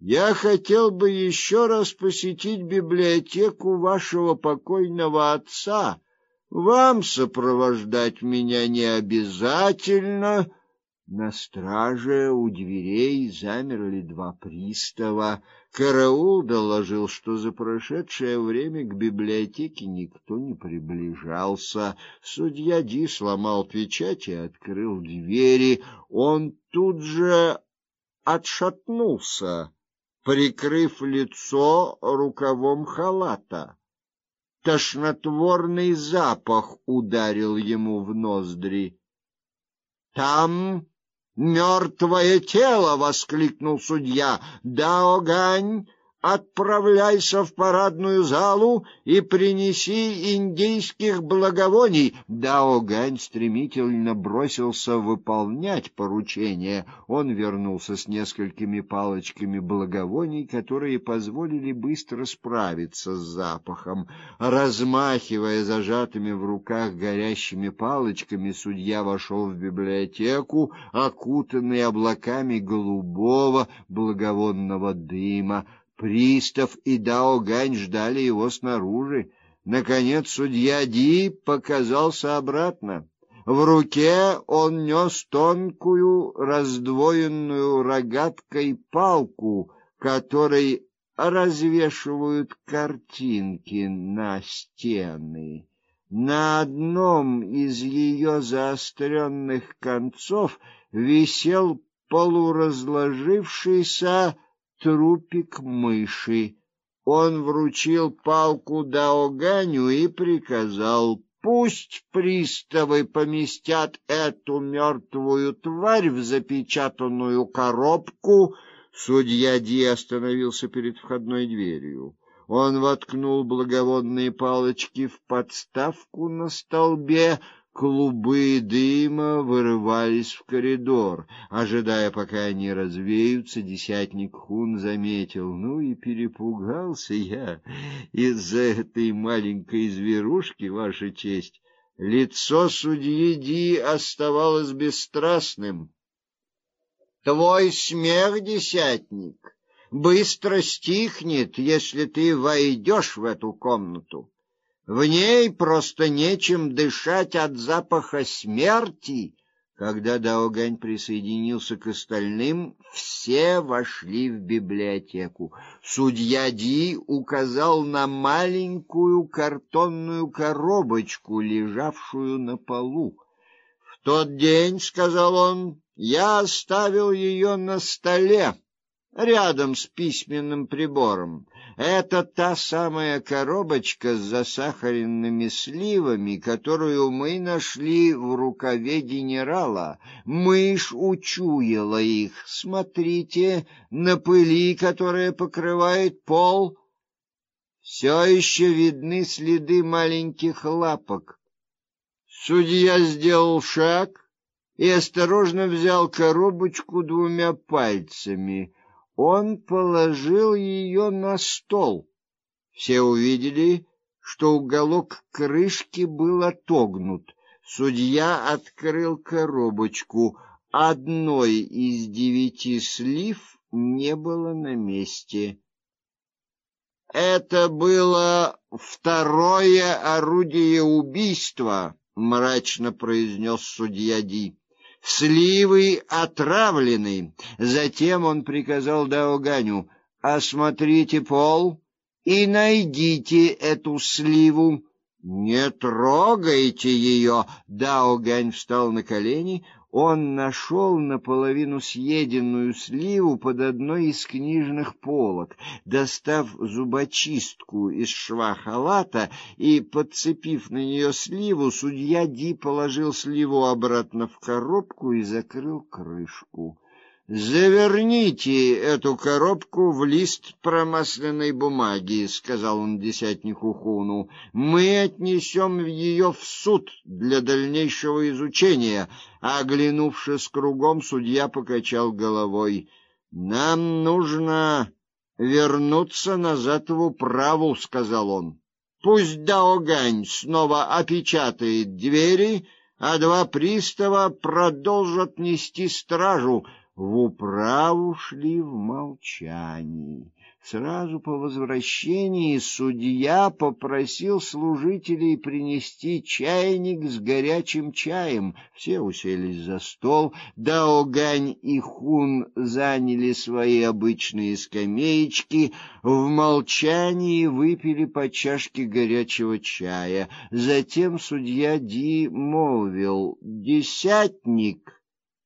Я хотел бы еще раз посетить библиотеку вашего покойного отца. Вам сопровождать меня не обязательно. На страже у дверей замерли два пристава. Караул доложил, что за прошедшее время к библиотеке никто не приближался. Судья Ди сломал печать и открыл двери. Он тут же отшатнулся прикрыв лицо рукавом халата. Тошнотворный запах ударил ему в ноздри. Там мертвое тело, воскликнул судья. Да, огонь! Отправляйся в парадную залу и принеси индийских благовоний. Даогань стремительно бросился выполнять поручение. Он вернулся с несколькими палочками благовоний, которые позволили быстро справиться с запахом. Размахивая зажатыми в руках горящими палочками, судья вошел в библиотеку, окутанный облаками голубого благовонного дыма. Пристав и Дао Гань ждали его снаружи. Наконец судья Ди показался обратно. В руке он нес тонкую, раздвоенную рогаткой палку, которой развешивают картинки на стены. На одном из ее заостренных концов висел полуразложившийся трупик мыши. Он вручил палку Даоганю и приказал: "Пусть приставы поместят эту мертвую тварь в запечатанную коробку". Судья Ди остановился перед входной дверью. Он воткнул благовонные палочки в подставку на столбе, Клубы дыма вырывались в коридор. Ожидая, пока они развеются, десятник Хун заметил: "Ну и перепугался я из-за этой маленькой зверушки, ваша честь". Лицо судьи Ди оставалось бесстрастным. "Твой смех, десятник, быстро стихнет, если ты войдешь в эту комнату". В ней просто нечем дышать от запаха смерти. Когда Даогань присоединился к остальным, все вошли в библиотеку. Судья Ди указал на маленькую картонную коробочку, лежавшую на полу. В тот день, сказал он, я оставил ее на столе рядом с письменным прибором. Это та самая коробочка с засахаренными сливами, которую мы нашли в рукаве генерала. Мышь учуяла их. Смотрите, на пыли, которая покрывает пол, все еще видны следы маленьких лапок. Судья сделал шаг и осторожно взял коробочку двумя пальцами. Он положил ее на стол. Все увидели, что уголок крышки был отогнут. Судья открыл коробочку. Одной из девяти слив не было на месте. Это было второе орудие убийства, мрачно произнес судья Ди. Сливы отравлены. Затем он приказал Даоганю: "Осмотрите пол и найдите эту сливу". "Не трогайте ее!» Даогань встал на колени, он нашел наполовину съеденную сливу под одной из книжных полок. Достав зубочистку из шва халата и подцепив на нее сливу, судья Ди положил сливу обратно в коробку и закрыл крышку. Заверните эту коробку в лист промасленной бумаги, сказал он десятнику Хуну. Мы отнесем ее в суд для дальнейшего изучения. Оглянувшись кругом, судья покачал головой. Нам нужно вернуться назад в управу, сказал он. Пусть Даогань снова опечатает двери, а два пристава продолжат нести стражу. В управу шли в молчании. Сразу по возвращении судья попросил служителей принести чайник с горячим чаем. Все уселись за стол, Даогань и Хун заняли свои обычные скамеечки, в молчании выпили по чашке горячего чая. Затем судья Ди молвил: "Десятник